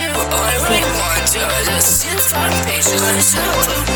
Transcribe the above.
all I really want to is just sit on patient,